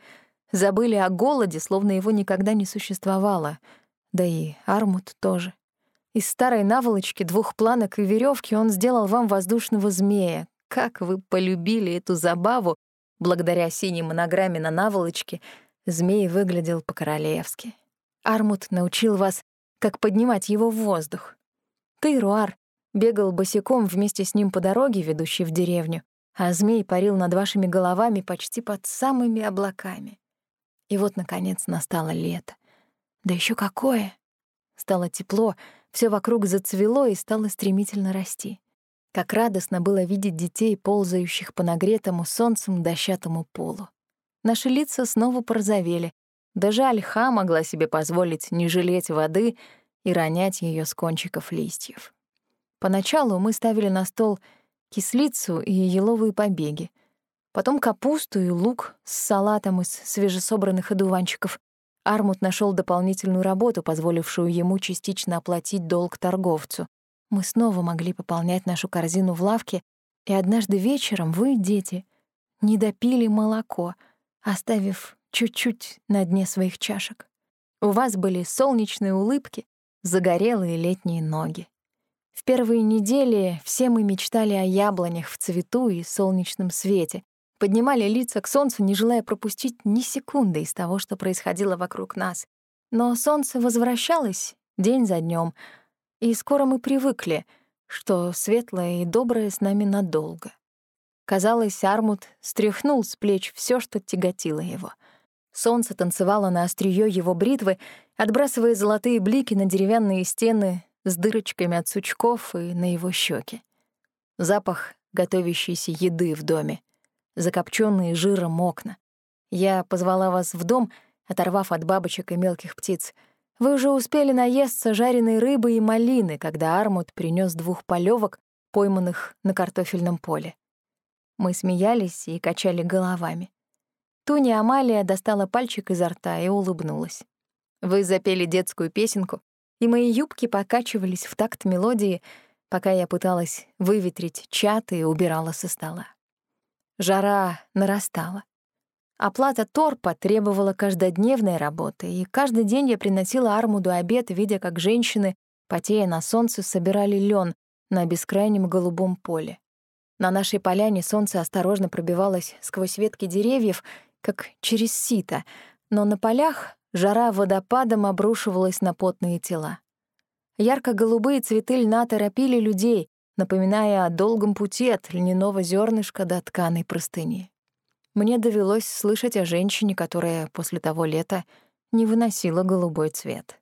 Speaker 1: забыли о голоде, словно его никогда не существовало, да и Армут тоже. Из старой наволочки, двух планок и веревки он сделал вам воздушного змея. Как вы полюбили эту забаву! Благодаря синей монограмме на наволочке змей выглядел по-королевски. Армут научил вас, как поднимать его в воздух. Ты, Руар, бегал босиком вместе с ним по дороге, ведущей в деревню, а змей парил над вашими головами почти под самыми облаками. И вот, наконец, настало лето. Да еще какое! Стало тепло, все вокруг зацвело и стало стремительно расти. Как радостно было видеть детей, ползающих по нагретому солнцем дощатому полу. Наши лица снова порозовели. Даже ольха могла себе позволить не жалеть воды и ронять ее с кончиков листьев. Поначалу мы ставили на стол кислицу и еловые побеги, потом капусту и лук с салатом из свежесобранных одуванчиков, Армут нашел дополнительную работу, позволившую ему частично оплатить долг торговцу. Мы снова могли пополнять нашу корзину в лавке, и однажды вечером вы, дети, не допили молоко, оставив чуть-чуть на дне своих чашек. У вас были солнечные улыбки, загорелые летние ноги. В первые недели все мы мечтали о яблонях в цвету и солнечном свете, поднимали лица к солнцу, не желая пропустить ни секунды из того, что происходило вокруг нас. Но солнце возвращалось день за днем, и скоро мы привыкли, что светлое и доброе с нами надолго. Казалось, Армут стряхнул с плеч все, что тяготило его. Солнце танцевало на острие его бритвы, отбрасывая золотые блики на деревянные стены с дырочками от сучков и на его щеки. Запах готовящейся еды в доме — закопченные жиром окна. Я позвала вас в дом, оторвав от бабочек и мелких птиц. Вы уже успели наесться жареной рыбы и малины, когда Армут принес двух полевок, пойманных на картофельном поле. Мы смеялись и качали головами. Туня Амалия достала пальчик изо рта и улыбнулась. Вы запели детскую песенку, и мои юбки покачивались в такт мелодии, пока я пыталась выветрить чат и убирала со стола. Жара нарастала. Оплата торпа требовала каждодневной работы, и каждый день я приносила Армуду обед, видя, как женщины, потея на солнце, собирали лен на бескрайнем голубом поле. На нашей поляне солнце осторожно пробивалось сквозь ветки деревьев, как через сито, но на полях жара водопадом обрушивалась на потные тела. Ярко-голубые цветы льна торопили людей, напоминая о долгом пути от льняного зернышка до тканой простыни. Мне довелось слышать о женщине, которая после того лета не выносила голубой цвет.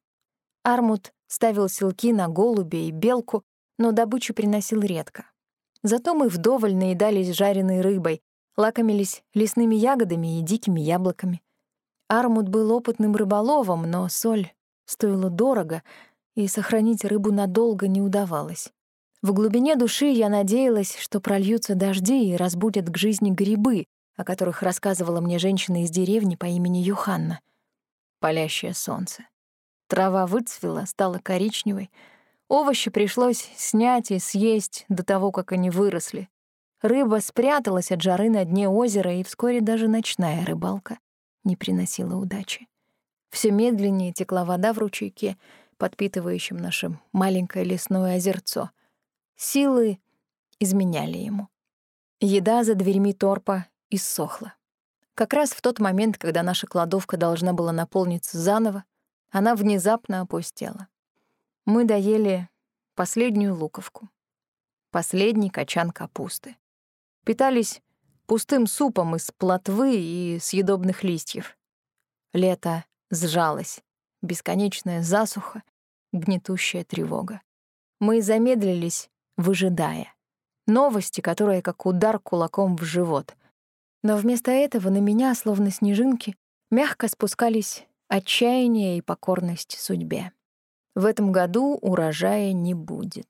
Speaker 1: Армут ставил селки на голубя и белку, но добычу приносил редко. Зато мы вдоволь наедались жареной рыбой, лакомились лесными ягодами и дикими яблоками. Армут был опытным рыболовом, но соль стоила дорого, и сохранить рыбу надолго не удавалось. В глубине души я надеялась, что прольются дожди и разбудят к жизни грибы, о которых рассказывала мне женщина из деревни по имени Юханна. Палящее солнце. Трава выцвела, стала коричневой. Овощи пришлось снять и съесть до того, как они выросли. Рыба спряталась от жары на дне озера, и вскоре даже ночная рыбалка не приносила удачи. Все медленнее текла вода в ручейке, подпитывающем наше маленькое лесное озерцо — Силы изменяли ему. Еда за дверьми торпа иссохла. Как раз в тот момент, когда наша кладовка должна была наполниться заново, она внезапно опустела. Мы доели последнюю луковку, последний качан капусты. Питались пустым супом из плотвы и съедобных листьев. Лето сжалось, бесконечная засуха, гнетущая тревога. Мы замедлились, выжидая. Новости, которые как удар кулаком в живот. Но вместо этого на меня, словно снежинки, мягко спускались отчаяние и покорность судьбе. В этом году урожая не будет.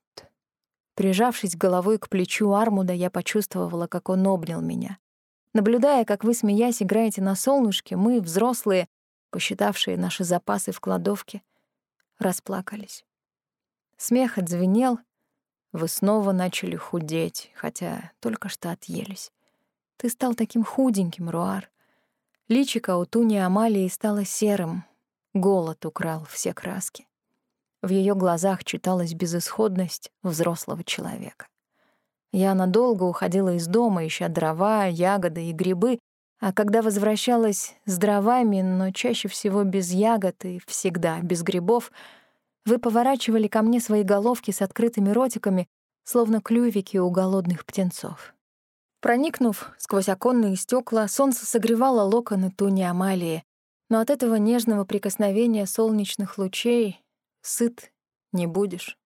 Speaker 1: Прижавшись головой к плечу Армуда, я почувствовала, как он обнял меня. Наблюдая, как вы, смеясь, играете на солнышке, мы, взрослые, посчитавшие наши запасы в кладовке, расплакались. Смех отзвенел, вы снова начали худеть, хотя только что отъелись. Ты стал таким худеньким, Руар. Личико у Туни Амалии стало серым. Голод украл все краски. В ее глазах читалась безысходность взрослого человека. Я надолго уходила из дома, ища дрова, ягоды и грибы, а когда возвращалась с дровами, но чаще всего без ягод и всегда без грибов, вы поворачивали ко мне свои головки с открытыми ротиками, словно клювики у голодных птенцов. Проникнув сквозь оконные стекла, солнце согревало локоны Туни Амалии, но от этого нежного прикосновения солнечных лучей сыт не будешь.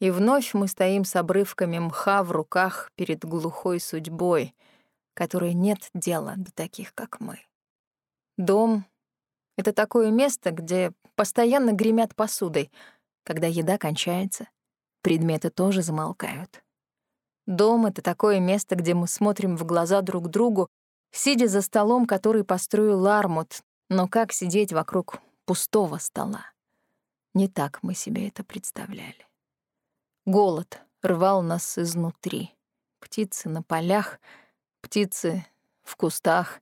Speaker 1: И вновь мы стоим с обрывками мха в руках перед глухой судьбой, которой нет дела до таких, как мы. Дом — это такое место, где постоянно гремят посудой. Когда еда кончается, предметы тоже замолкают. Дом — это такое место, где мы смотрим в глаза друг другу, сидя за столом, который построил Армут, но как сидеть вокруг пустого стола? Не так мы себе это представляли. Голод рвал нас изнутри. Птицы на полях, птицы в кустах,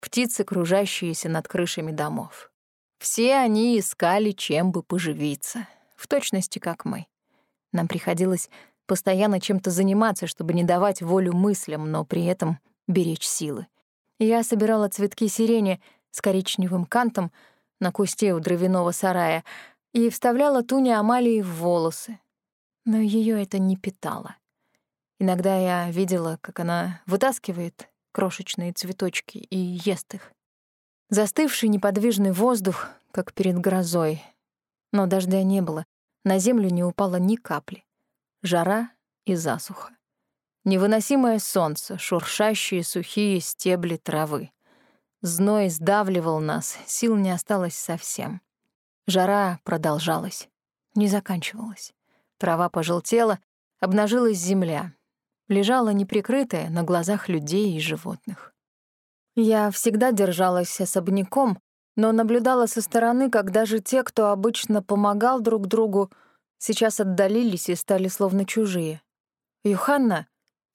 Speaker 1: птицы, кружащиеся над крышами домов. Все они искали, чем бы поживиться, в точности как мы. Нам приходилось постоянно чем-то заниматься, чтобы не давать волю мыслям, но при этом беречь силы. Я собирала цветки сирени с коричневым кантом на кусте у дровяного сарая и вставляла туни Амалии в волосы. Но ее это не питало. Иногда я видела, как она вытаскивает крошечные цветочки и ест их. Застывший неподвижный воздух, как перед грозой. Но дождя не было, на землю не упало ни капли жара и засуха. Невыносимое солнце, шуршащие сухие стебли травы. Зной сдавливал нас, сил не осталось совсем. Жара продолжалась, не заканчивалась. Трава пожелтела, обнажилась земля. Лежала неприкрытая на глазах людей и животных. Я всегда держалась особняком, но наблюдала со стороны, как даже те, кто обычно помогал друг другу, сейчас отдалились и стали словно чужие. Юханна,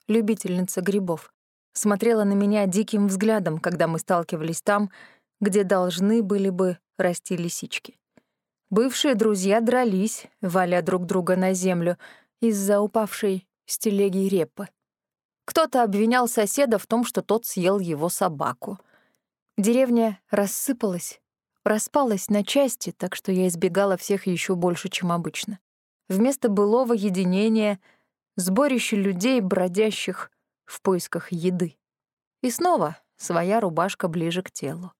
Speaker 1: любительница грибов, смотрела на меня диким взглядом, когда мы сталкивались там, где должны были бы расти лисички. Бывшие друзья дрались, валя друг друга на землю из-за упавшей с телеги репы. Кто-то обвинял соседа в том, что тот съел его собаку. Деревня рассыпалась, распалась на части, так что я избегала всех еще больше, чем обычно. Вместо былого единения — сборище людей, бродящих в поисках еды. И снова своя рубашка ближе к телу.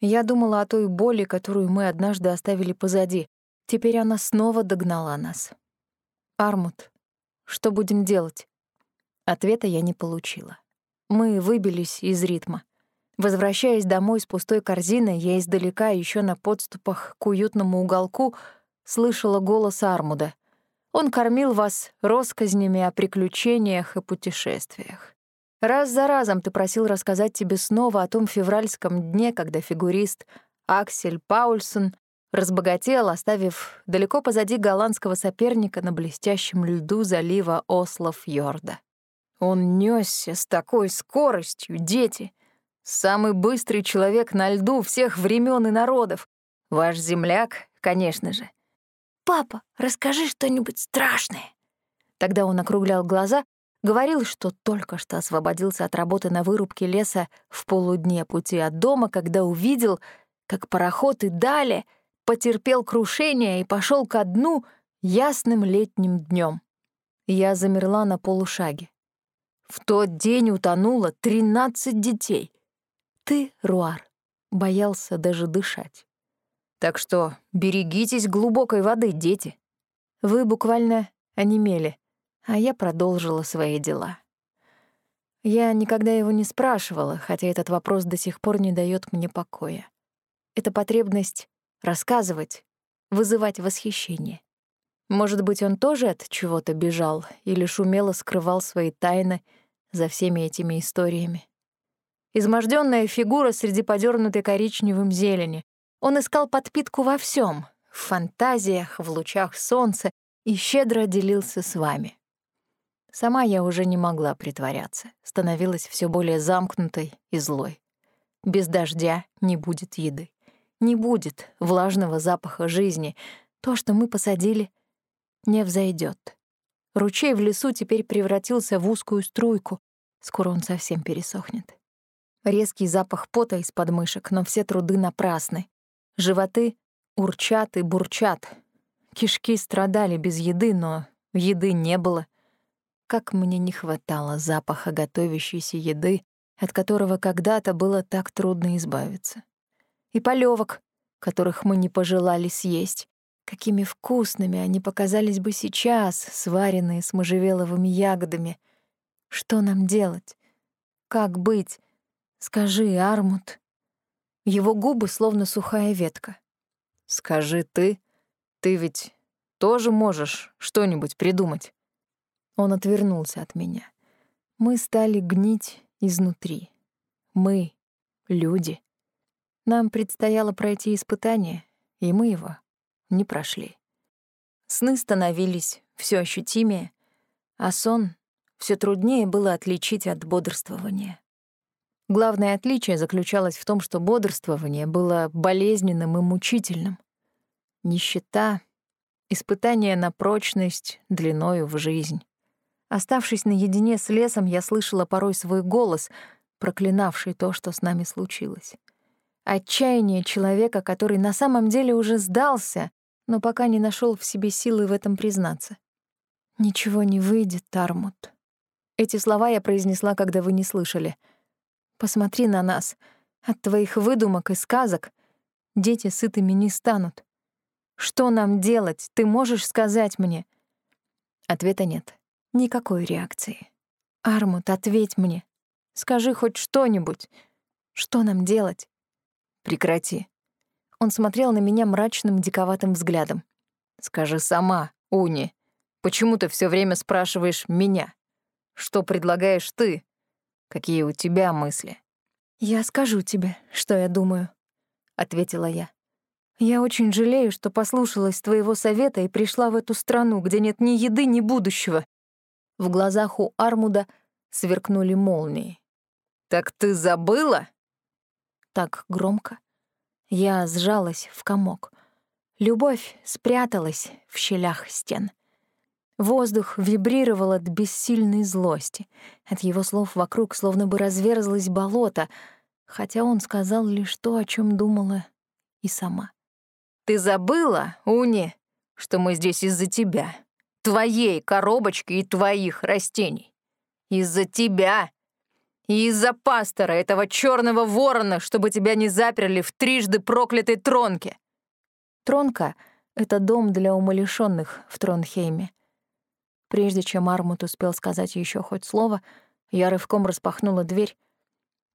Speaker 1: Я думала о той боли, которую мы однажды оставили позади. Теперь она снова догнала нас. «Армут, что будем делать?» Ответа я не получила. Мы выбились из ритма. Возвращаясь домой с пустой корзиной, я издалека, еще на подступах к уютному уголку, слышала голос Армуда. Он кормил вас россказнями о приключениях и путешествиях. Раз за разом ты просил рассказать тебе снова о том февральском дне, когда фигурист Аксель Паульсон разбогател, оставив далеко позади голландского соперника на блестящем льду залива Ослов-Йорда. Он нёсся с такой скоростью, дети. Самый быстрый человек на льду всех времен и народов. Ваш земляк, конечно же.
Speaker 2: «Папа, расскажи что-нибудь страшное».
Speaker 1: Тогда он округлял глаза, Говорил, что только что освободился от работы на вырубке леса в полудне пути от дома, когда увидел, как пароход и далее потерпел крушение и пошел ко дну ясным летним днем. Я замерла на полушаге. В тот день утонуло тринадцать детей. Ты, Руар, боялся даже дышать. Так что берегитесь глубокой воды, дети. Вы буквально онемели, а я продолжила свои дела. Я никогда его не спрашивала, хотя этот вопрос до сих пор не дает мне покоя. Это потребность рассказывать, вызывать восхищение. Может быть, он тоже от чего-то бежал или шумело скрывал свои тайны за всеми этими историями. Измождённая фигура среди подернутой коричневым зелени. Он искал подпитку во всем, в фантазиях, в лучах солнца и щедро делился с вами. Сама я уже не могла притворяться, становилась все более замкнутой и злой. Без дождя не будет еды. Не будет влажного запаха жизни. То, что мы посадили, не взойдет. Ручей в лесу теперь превратился в узкую струйку. Скоро он совсем пересохнет. Резкий запах пота из подмышек, но все труды напрасны. Животы урчат и бурчат. Кишки страдали без еды, но еды не было. Как мне не хватало запаха готовящейся еды, от которого когда-то было так трудно избавиться. И полевок, которых мы не пожелали съесть. Какими вкусными они показались бы сейчас, сваренные с можжевеловыми ягодами. Что нам делать? Как быть? Скажи, Армут. Его губы словно сухая ветка. Скажи ты, ты ведь тоже можешь что-нибудь придумать. Он отвернулся от меня. Мы стали гнить изнутри. Мы — люди. Нам предстояло пройти испытание, и мы его не прошли. Сны становились все ощутимее, а сон все труднее было отличить от бодрствования. Главное отличие заключалось в том, что бодрствование было болезненным и мучительным. Нищета — испытание на прочность длиною в жизнь. Оставшись наедине с лесом, я слышала порой свой голос, проклинавший то, что с нами случилось. Отчаяние человека, который на самом деле уже сдался, но пока не нашел в себе силы в этом признаться. «Ничего не выйдет, Тармут». Эти слова я произнесла, когда вы не слышали. «Посмотри на нас. От твоих выдумок и сказок дети сытыми не станут. Что нам делать, ты можешь сказать мне?» Ответа нет. Никакой реакции. «Армут, ответь мне. Скажи хоть что-нибудь. Что нам делать?» «Прекрати». Он смотрел на меня мрачным, диковатым взглядом. «Скажи сама, Уни, почему ты все время спрашиваешь меня? Что предлагаешь ты? Какие у тебя мысли?» «Я скажу тебе, что я думаю», — ответила я. «Я очень жалею, что послушалась твоего совета и пришла в эту страну, где нет ни еды, ни будущего. В глазах у Армуда сверкнули молнии. «Так ты забыла?» Так громко. Я сжалась в комок. Любовь спряталась в щелях стен. Воздух вибрировал от бессильной злости. От его слов вокруг словно бы разверзлось болото, хотя он сказал лишь то, о чем думала и сама. «Ты забыла, Уни, что мы здесь из-за тебя?» Твоей коробочки и твоих растений. Из-за тебя и из-за пастора, этого черного ворона, чтобы тебя не заперли в трижды проклятой тронке. Тронка — это дом для умалишенных в Тронхейме. Прежде чем Армут успел сказать еще хоть слово, я рывком распахнула дверь,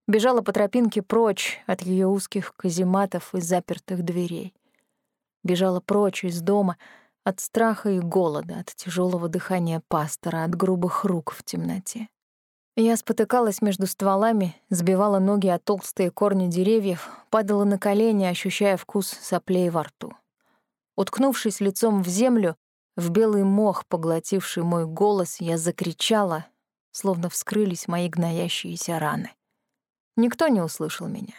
Speaker 1: бежала по тропинке прочь от ее узких казематов и запертых дверей. Бежала прочь из дома — от страха и голода, от тяжелого дыхания пастора, от грубых рук в темноте. Я спотыкалась между стволами, сбивала ноги о толстые корни деревьев, падала на колени, ощущая вкус соплей во рту. Уткнувшись лицом в землю, в белый мох, поглотивший мой голос, я закричала, словно вскрылись мои гноящиеся раны. Никто не услышал меня.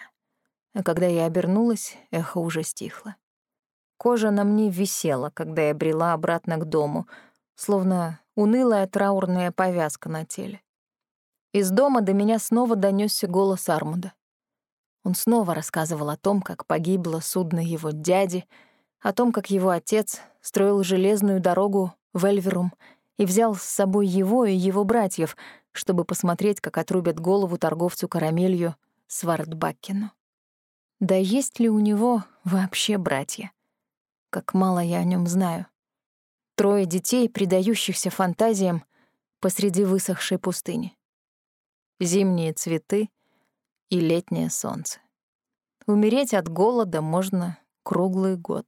Speaker 1: А когда я обернулась, эхо уже стихло. Кожа на мне висела, когда я брела обратно к дому, словно унылая траурная повязка на теле. Из дома до меня снова донесся голос Армуда. Он снова рассказывал о том, как погибло судно его дяди, о том, как его отец строил железную дорогу в Эльверум и взял с собой его и его братьев, чтобы посмотреть, как отрубят голову торговцу карамелью Свардбаккину. Да есть ли у него вообще братья? Как мало я о нем знаю. Трое детей, предающихся фантазиям посреди высохшей пустыни. Зимние цветы и летнее солнце. Умереть от голода можно круглый год.